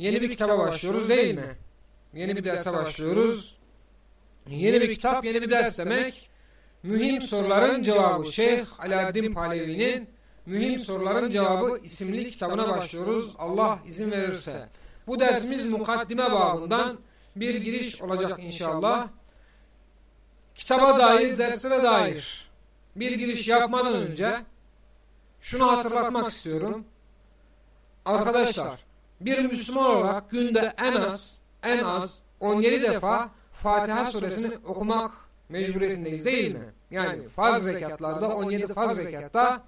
Yeni bir kitaba başlıyoruz değil mi? Yeni bir derse başlıyoruz. Yeni bir kitap, yeni bir ders demek. Mühim soruların cevabı. Şeyh Alaaddin Palevi'nin Mühim Soruların Cevabı isimli kitabına başlıyoruz. Allah izin verirse. Bu dersimiz mukaddime babından bir giriş olacak inşallah. Kitaba dair, derslere dair bir giriş yapmadan önce şunu hatırlatmak istiyorum. Arkadaşlar, bir Müslüman olarak günde en az en az 17 defa Fatiha suresini okumak mecburiyetindeyiz değil mi? Yani farz rekatlarda 17 farz rekatta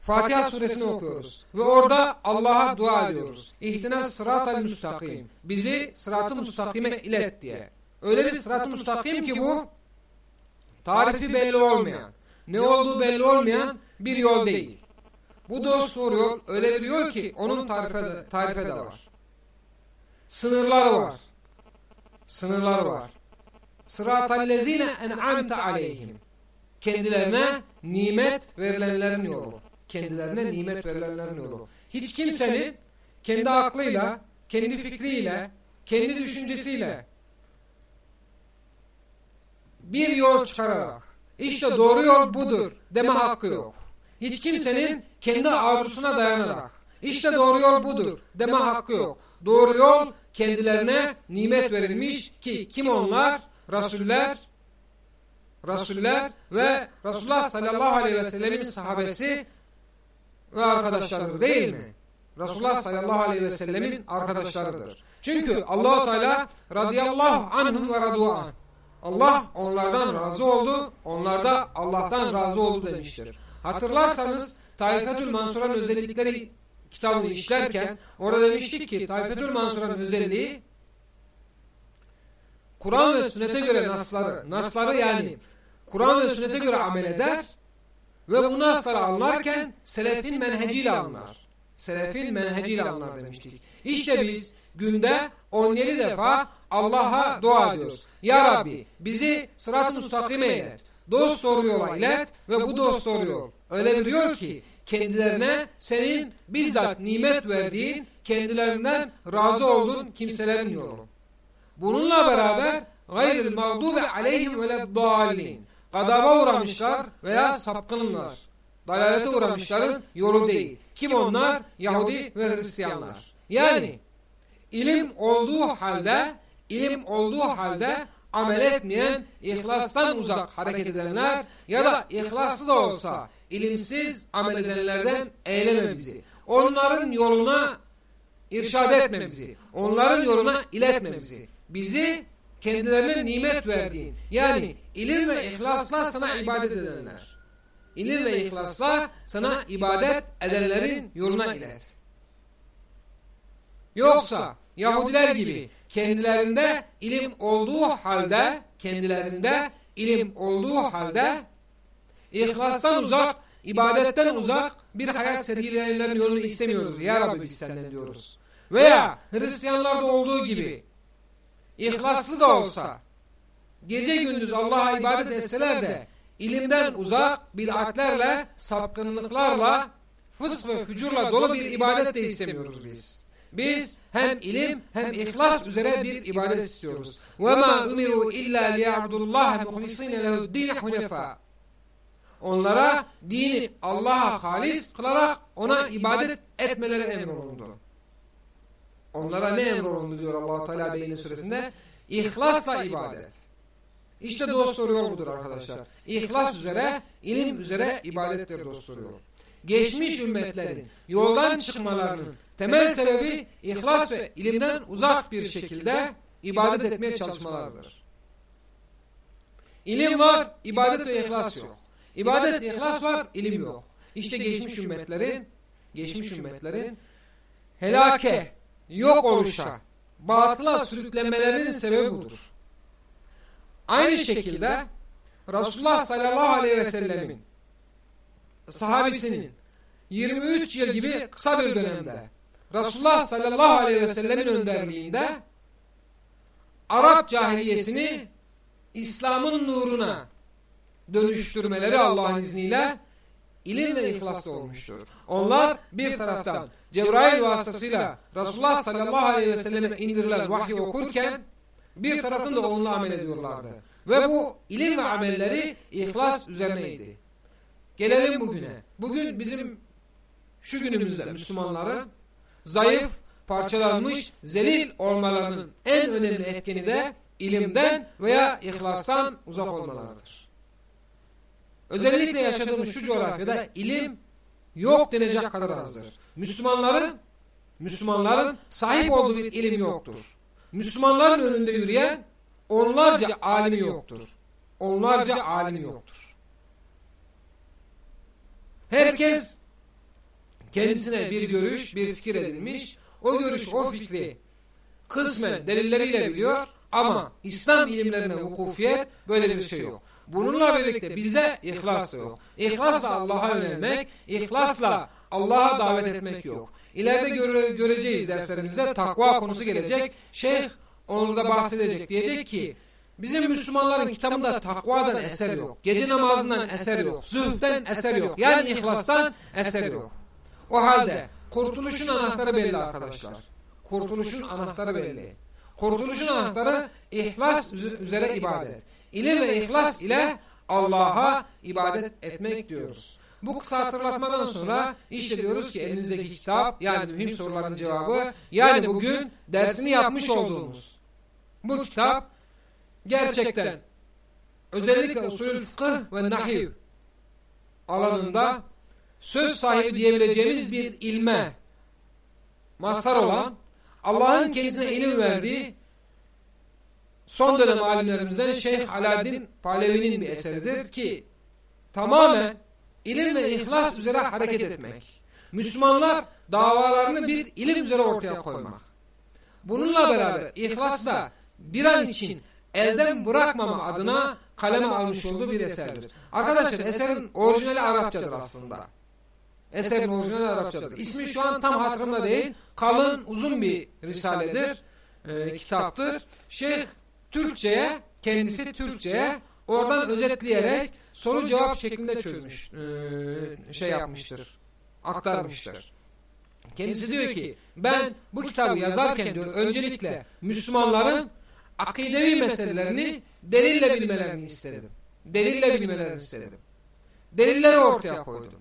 Fatiha suresini okuyoruz. Ve orada Allah'a dua ediyoruz. İhtina sıratel müstakim. Bizi sırat-ı müstakime ilet diye. Öyle bir sırat-ı müstakim ki bu tarifi belli olmayan, ne olduğu belli olmayan bir yol değil. Bu dost yol öyle bir yol ki onun tarife de, tarife de var. Sınırlar var. Sınırlar var. Sıratallezine en'amte aleyhim. Kendilerine nimet verilenlerin yolu. Kendilerine nimet verilenlerin yolu. Hiç kimsenin kendi aklıyla, kendi fikriyle, kendi düşüncesiyle bir yol çıkararak işte doğru yol budur deme hakkı yok. Hiç kimsenin kendi arzusuna dayanarak işte doğru yol budur deme hakkı yok. Doğru yol kendilerine nimet verilmiş ki kim onlar? Rasuller, Rasuller ve Resulullah sallallahu aleyhi ve sellemin sahabesi ve arkadaşlarıdır değil mi? Resulullah sallallahu aleyhi ve sellemin arkadaşlarıdır. Çünkü Allahu Teala radıyallahu anhum ve radu'an. Allah onlardan razı oldu, onlar da Allah'tan razı oldu demiştir. Hatırlarsanız Taifetül Mansura'nın özellikleri kitabını işlerken orada demiştik ki Taifetül Mansura'nın özelliği Kur'an ve sünnete göre nasları, nasları yani Kur'an ve sünnete göre amel eder ve bu nasları anlarken selefin menheciyle anlar. Selefin menheciyle anlar demiştik. İşte biz günde 17 defa Allah'a dua ediyoruz. Ya Rabbi bizi sırat-ı müstakime ilet. Dost doğru yola ilet ve bu dost doğru yol. Öyle bir yol ki kendilerine senin bizzat nimet verdiğin, kendilerinden razı olduğun kimselerin yolu. Bununla beraber gayril mağdubi aleyhim ve dallin. Gadaba uğramışlar veya sapkınlar. Dalalete uğramışların yolu değil. Kim onlar? Yahudi ve Hristiyanlar. Yani ilim olduğu halde ilim olduğu halde amel etmeyen, ihlastan uzak hareket edenler ya da ihlaslı da olsa ilimsiz amel edenlerden eyleme bizi. Onların yoluna irşad etme bizi. Onların yoluna iletme bizi. Bizi kendilerine nimet verdiğin yani ilim ve ihlasla sana ibadet edenler. İlim ve ihlasla sana ibadet edenlerin yoluna ilet. Yoksa Yahudiler gibi kendilerinde ilim olduğu halde kendilerinde ilim olduğu halde ihlastan uzak, ibadetten uzak bir hayat sergileyenlerin yolunu istemiyoruz. Ya Rabbi biz senden diyoruz. Veya Hristiyanlarda olduğu gibi ihlaslı da olsa, gece gündüz Allah'a ibadet etseler de, ilimden uzak, bid'atlerle, sapkınlıklarla, fısk ve fücurla dolu bir ibadet de istemiyoruz biz. Biz hem ilim hem ihlas üzere bir ibadet istiyoruz. وَمَا اُمِرُوا اِلَّا لِيَعْبُدُ اللّٰهَ مُخْلِصِينَ لَهُ الدِّينَ حُنَفَى Onlara dini Allah'a halis kılarak ona ibadet etmeleri emrolundu. Onlara ne emrolundu diyor allah Teala Bey'in suresinde? İhlasla ibadet. İşte dost yol budur arkadaşlar. İhlas üzere, ilim üzere ibadettir dost yol. Geçmiş ümmetlerin yoldan çıkmalarının temel sebebi ihlas ve ilimden uzak bir şekilde ibadet etmeye çalışmalardır. İlim var, ibadet ve ihlas yok. İbadet, ihlas var, ilim yok. İşte geçmiş ümmetlerin, geçmiş ümmetlerin helake, yok oluşa, batıla sürüklemelerinin sebebi budur. Aynı şekilde Resulullah sallallahu aleyhi ve sellemin sahabesinin 23 yıl gibi kısa bir dönemde Resulullah sallallahu aleyhi ve sellemin önderliğinde Arap cahiliyesini İslam'ın nuruna dönüştürmeleri Allah'ın izniyle ilim ve ihlasla olmuştur. Onlar bir taraftan Cebrail vasıtasıyla Resulullah sallallahu aleyhi ve selleme indirilen vahyi okurken bir taraftan da onunla amel ediyorlardı. Ve bu ilim ve amelleri ihlas üzerineydi. Gelelim bugüne. Bugün bizim şu günümüzde Müslümanların zayıf, parçalanmış, zelil olmalarının en önemli etkeni de ilimden veya ihlastan uzak olmalarıdır. Özellikle yaşadığımız şu coğrafyada ilim yok denecek kadar azdır. Müslümanların Müslümanların sahip olduğu bir ilim yoktur. Müslümanların önünde yürüyen onlarca alimi yoktur. Onlarca alimi yoktur. Herkes kendisine bir görüş, bir fikir edinmiş. O görüş, o fikri kısmen delilleriyle biliyor ama İslam ilimlerine vukufiyet böyle bir şey yok. Bununla birlikte bizde ihlas da yok. İhlasla Allah'a yönelmek, ihlasla Allah'a davet etmek yok. İleride göre, göreceğiz derslerimizde takva konusu gelecek. Şeyh onu da bahsedecek. Diyecek ki bizim Müslümanların kitabında takvadan eser yok. Gece namazından eser yok. Zühden eser yok. Yani ihlastan eser yok. O halde kurtuluşun anahtarı belli arkadaşlar. Kurtuluşun anahtarı belli. Kurtuluşun anahtarı ihlas üzere ibadet. İlim ve ihlas ile Allah'a ibadet etmek diyoruz. Bu kısa hatırlatmadan sonra işte diyoruz ki elinizdeki kitap yani mühim soruların cevabı yani bugün dersini yapmış olduğumuz. bu kitap gerçekten özellikle usulü fıkıh ve nahiv alanında söz sahibi diyebileceğimiz bir ilme mazhar olan Allah'ın kendisine ilim verdiği son dönem alimlerimizden Şeyh Alaaddin Palevi'nin bir eseridir ki tamamen ilim ve ihlas üzere hareket etmek. Müslümanlar davalarını bir ilim üzere ortaya koymak. Bununla beraber ihlasla bir an için elden bırakmama adına kaleme almış olduğu bir eserdir. Arkadaşlar eserin orijinali Arapçadır aslında. Eserin orijinali Arapçadır. İsmi şu an tam hatırımda değil. Kalın uzun bir risaledir. E, kitaptır. Şeyh Türkçe'ye kendisi Türkçe'ye oradan özetleyerek soru cevap şeklinde çözmüş. E, şey yapmıştır. Aktarmıştır. Kendisi diyor ki ben bu kitabı yazarken diyor öncelikle Müslümanların akidevi meselelerini delille bilmelerini istedim. Delille bilmelerini istedim. Delilleri ortaya koydum.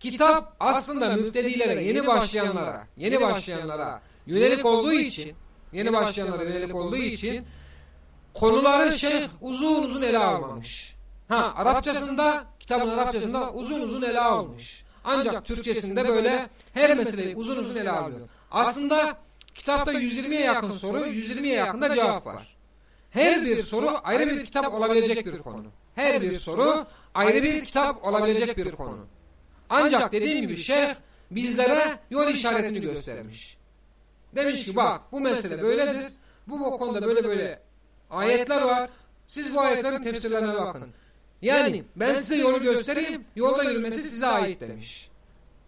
Kitap aslında müptedilere, yeni başlayanlara, yeni başlayanlara yönelik olduğu için, yeni başlayanlara yönelik olduğu için konuları şeyh uzun uzun ele almamış. Ha Arapçasında, kitabın Arapçasında uzun uzun ele almış. Ancak Türkçesinde böyle her meseleyi uzun uzun ele alıyor. Aslında kitapta 120'ye yakın soru, 120'ye yakın da cevap var. Her bir soru ayrı bir kitap olabilecek bir konu. Her bir soru ayrı bir kitap olabilecek bir konu. Ancak dediğim gibi şeyh bizlere yol işaretini göstermiş. Demiş ki bak bu mesele böyledir. Bu, bu konuda böyle böyle ayetler var. Siz bu ayetlerin tefsirlerine bakın. Yani ben size yolu göstereyim. Yolda yürümesi size ait demiş.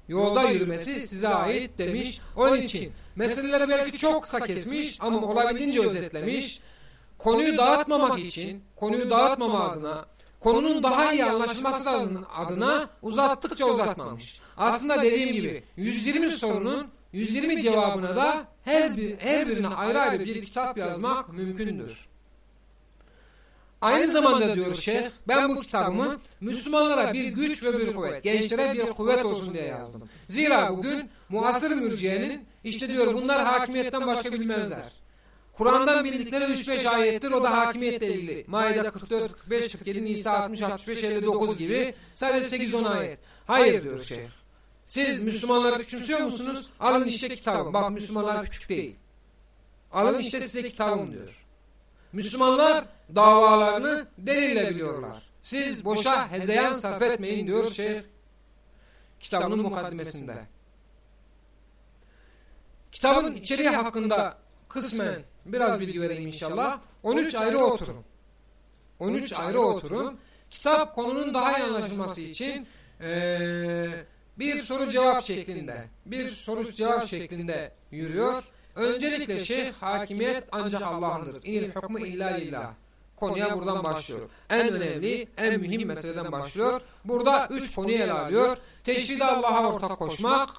Yolda yürümesi size ait demiş. Onun için meseleleri belki çok kısa kesmiş ama olabildiğince özetlemiş. konuyu dağıtmamak için, konuyu dağıtmama adına, konunun daha iyi anlaşılması adına uzattıkça uzatmamış. Aslında dediğim gibi 120 sorunun 120 cevabına da her, bir, her birine ayrı ayrı bir kitap yazmak mümkündür. Aynı zamanda diyor şeyh ben bu kitabımı Müslümanlara bir güç ve bir kuvvet, gençlere bir kuvvet olsun diye yazdım. Zira bugün muasır mürciyenin işte diyor bunlar hakimiyetten başka bilmezler. Kur'an'dan bildikleri 3-5 ayettir o da hakimiyetle ilgili. Maide 44, 45, 47, Nisa 60, 65, 59 gibi sadece 8-10 ayet. Hayır diyor şeyh. Siz Müslümanları küçümsüyor musunuz? Alın işte kitabım. Bak Müslümanlar küçük değil. Alın işte size kitabım diyor. Müslümanlar davalarını delille biliyorlar. Siz boşa hezeyan sarf etmeyin diyor şeyh kitabının mukaddimesinde. Kitabın içeriği hakkında kısmen biraz bilgi vereyim inşallah. 13 ayrı oturum. 13 ayrı oturum. Kitap konunun daha iyi anlaşılması için ee, bir soru cevap şeklinde, bir soru cevap şeklinde yürüyor. Öncelikle şeyh hakimiyet ancak Allah'ındır. İnil hukmu illa lillah. Konuya buradan başlıyor. En önemli, en mühim meseleden başlıyor. Burada üç konuyu ele alıyor. Teşride Allah'a ortak koşmak,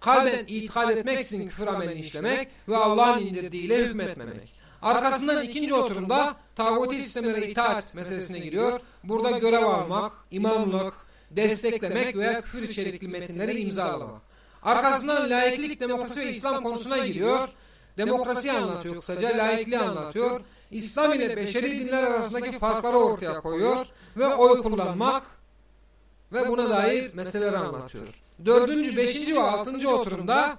kalben itikad etmeksizin küfür amelini işlemek ve Allah'ın indirdiğiyle hükmetmemek. Arkasından ikinci oturumda tağuti sistemlere itaat meselesine giriyor. Burada görev almak, imamlık, desteklemek veya küfür içerikli metinleri imzalamak. Arkasından laiklik, demokrasi ve İslam konusuna giriyor. Demokrasi anlatıyor kısaca, laikliği anlatıyor. İslam ile beşeri dinler arasındaki farkları ortaya koyuyor ve oy kullanmak ve buna dair meseleler anlatıyor. Dördüncü, beşinci ve altıncı oturumda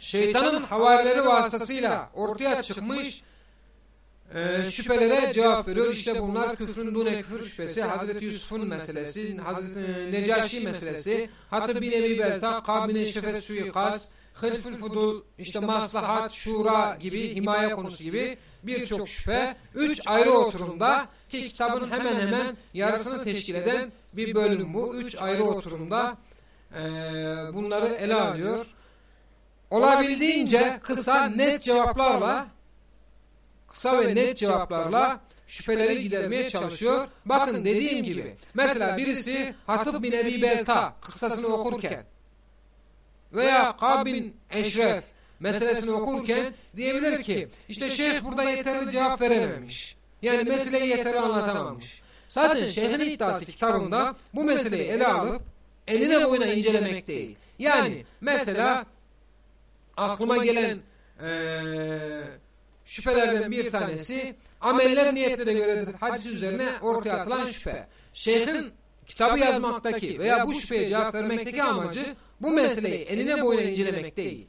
şeytanın havarileri vasıtasıyla ortaya çıkmış e, şüphelere cevap veriyor. İşte bunlar küfrün dune küfür şüphesi, Hazreti Yusuf'un meselesi, Hazreti e, Necaşi meselesi, Hatib bin Ebi Belta, Kab bin Eşrefet suikast, Hılfül Fudul, işte maslahat, şura gibi, himaye konusu gibi birçok şüphe, üç ayrı oturumda ki kitabın hemen hemen yarısını teşkil eden bir bölüm bu. Üç ayrı oturumda e, bunları ele alıyor. Olabildiğince kısa, net cevaplarla kısa ve net cevaplarla şüpheleri gidermeye çalışıyor. Bakın dediğim gibi mesela birisi Hatib bin Ebi Belta kıssasını okurken veya Kab bin Eşref meselesini okurken diyebilir ki işte şeyh burada yeterli cevap verememiş. Yani meseleyi yeterli anlatamamış. Zaten şeyhin iddiası kitabında bu meseleyi ele alıp eline boyuna incelemek değil. Yani mesela aklıma gelen ee, şüphelerden bir tanesi ameller niyetlere göredir hadis üzerine ortaya atılan şüphe. Şeyhin kitabı yazmaktaki veya bu şüpheye cevap vermekteki amacı bu meseleyi eline boyuna incelemek değil.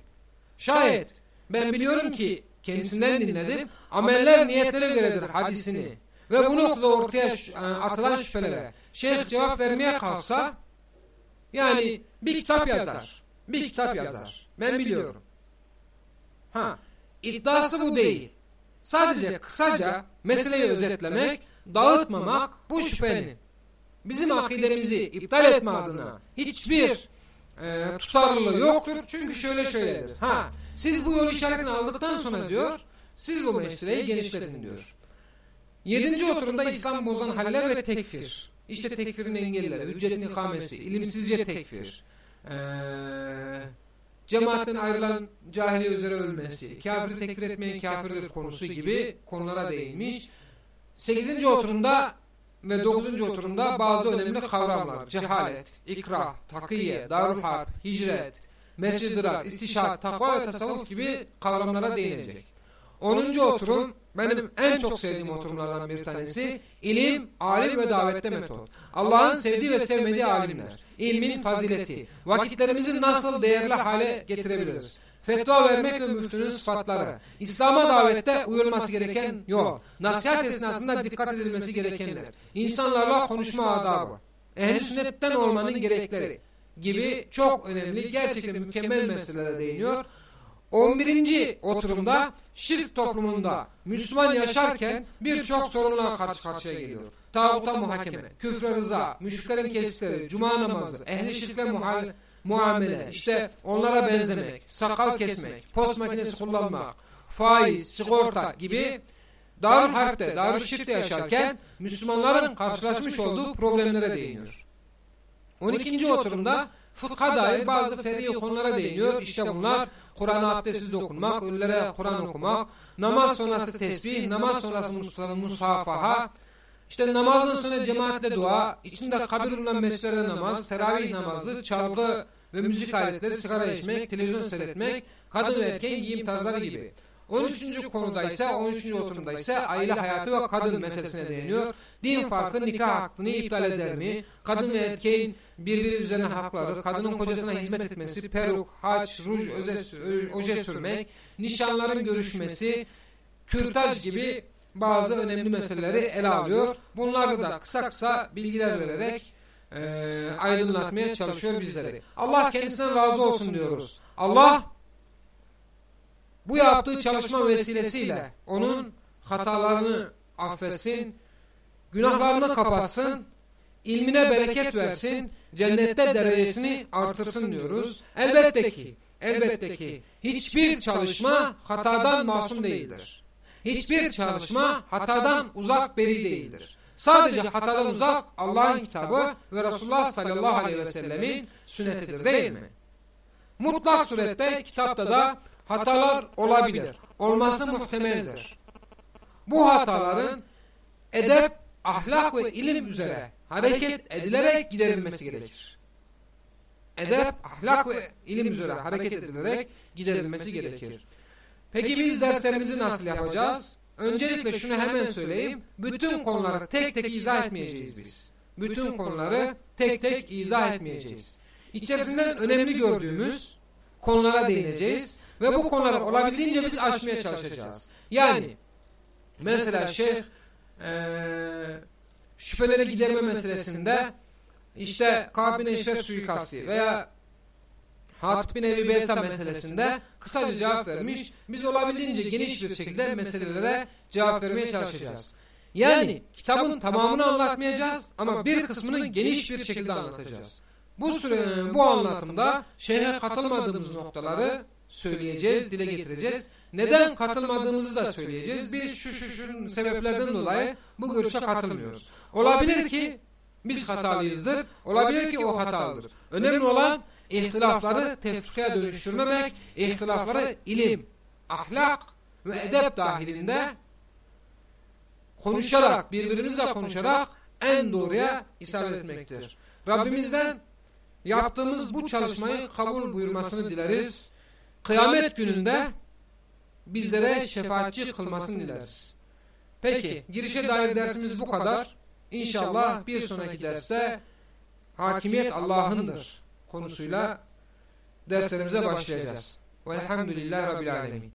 Şayet ben biliyorum ki kendisinden dinledim. Ameller niyetlere göredir hadisini. Ve bu noktada ortaya e, atılan şüphelere şeyh cevap vermeye kalksa yani bir kitap yazar. Bir kitap yazar. Ben biliyorum. Ha, iddiası bu değil. Sadece kısaca meseleyi özetlemek, dağıtmamak bu şüphenin bizim akidemizi iptal etme adına hiçbir e, tutarlılığı yoktur. Çünkü şöyle şöyledir. Ha, siz bu yol işaretini aldıktan sonra diyor, siz bu meseleyi genişletin diyor. Yedinci oturumda İslam bozan haller ve tekfir. İşte tekfirin engelleri, hüccetin ikamesi, ilimsizce tekfir. Ee, cemaatten ayrılan cahiliye üzere ölmesi, kafiri tekfir etmeyen kafirdir konusu gibi konulara değinmiş. Sekizinci oturumda ve dokuzuncu oturumda bazı önemli kavramlar, cehalet, ikrah, takiye, darul harp, hicret, mescid-i istişat, takva ve tasavvuf gibi kavramlara değinecek. Onuncu oturum benim en çok sevdiğim oturumlardan bir tanesi ilim, alim ve davette metot. Allah'ın sevdiği ve sevmediği alimler, ilmin fazileti, vakitlerimizi nasıl değerli hale getirebiliriz? Fetva vermek ve müftünün sıfatları, İslam'a davette uyulması gereken yol, nasihat esnasında dikkat edilmesi gerekenler, insanlarla konuşma adabı, ehl sünnetten olmanın gerekleri gibi çok önemli, gerçekten mükemmel meselelere değiniyor. 11. oturumda şirk toplumunda Müslüman yaşarken birçok sorunla karşı karşıya geliyor. Tağuta muhakeme, küfre rıza, müşriklerin kestikleri, cuma namazı, ehli şirkle muhal, muamele, işte onlara benzemek, sakal kesmek, post makinesi kullanmak, faiz, sigorta gibi Darül Harp'te, Darül Şirk'te yaşarken Müslümanların karşılaşmış olduğu problemlere değiniyor. 12. oturumda fıkha dair bazı fer'i konulara değiniyor. İşte bunlar Kur'an'a abdestsiz dokunmak, ölülere Kur'an okumak, namaz sonrası tesbih, namaz sonrası musafaha, işte namazdan sonra cemaatle dua, içinde kabir bulunan mescidlerde namaz, teravih namazı, çalgı ve müzik aletleri, sigara içmek, televizyon seyretmek, kadın ve erkeğin giyim tarzları gibi. 13. konuda ise 13. oturumda ise aile hayatı ve kadın meselesine değiniyor. Din farkı nikah hakkını iptal eder mi? Kadın ve erkeğin birbiri üzerine hakları, kadının kocasına hizmet etmesi, peruk, haç, ruj, öze, oje sürmek, nişanların görüşmesi, kürtaj gibi bazı önemli meseleleri ele alıyor. Bunları da kısa kısa bilgiler vererek e, aydınlatmaya çalışıyor bizleri. Allah kendisinden razı olsun diyoruz. Allah bu yaptığı çalışma vesilesiyle onun hatalarını affetsin, günahlarını kapatsın, ilmine bereket versin, cennette derecesini artırsın diyoruz. Elbette ki, elbette ki hiçbir çalışma hatadan masum değildir. Hiçbir çalışma hatadan uzak beri değildir. Sadece hatadan uzak Allah'ın kitabı ve Resulullah sallallahu aleyhi ve sellemin sünnetidir değil mi? Mutlak surette kitapta da hatalar olabilir. Olması muhtemeldir. Bu hataların edep, ahlak ve ilim üzere hareket edilerek giderilmesi gerekir. Edep, ahlak ve ilim üzere hareket edilerek giderilmesi gerekir. Peki biz derslerimizi nasıl yapacağız? Öncelikle şunu hemen söyleyeyim. Bütün konuları tek tek izah etmeyeceğiz biz. Bütün konuları tek tek izah etmeyeceğiz. İçerisinden önemli gördüğümüz konulara değineceğiz. Ve bu konuları olabildiğince biz aşmaya çalışacağız. Yani mesela şeyh e, şüpheleri giderme meselesinde işte Kab bin Eşref suikasti veya Hatip bin Ebi Belta meselesinde kısaca cevap vermiş. Biz olabildiğince geniş bir şekilde meselelere cevap vermeye çalışacağız. Yani kitabın tamamını anlatmayacağız ama bir kısmını geniş bir şekilde anlatacağız. Bu süre, bu anlatımda şeyhe katılmadığımız noktaları söyleyeceğiz, dile getireceğiz. Neden katılmadığımızı da söyleyeceğiz. Biz şu şu şu sebeplerden dolayı bu görüşe katılmıyoruz. Olabilir ki biz hatalıyızdır. Olabilir ki o hatalıdır. Önemli olan ihtilafları tefrikaya dönüştürmemek, ihtilafları ilim, ahlak ve edep dahilinde konuşarak, birbirimizle konuşarak en doğruya isabet etmektir. Rabbimizden yaptığımız bu çalışmayı kabul buyurmasını dileriz. Kıyamet gününde bizlere şefaatçi kılmasını dileriz. Peki, girişe dair dersimiz bu kadar. İnşallah bir sonraki derste hakimiyet Allah'ındır konusuyla derslerimize başlayacağız. Velhamdülillahi Rabbil Alemin.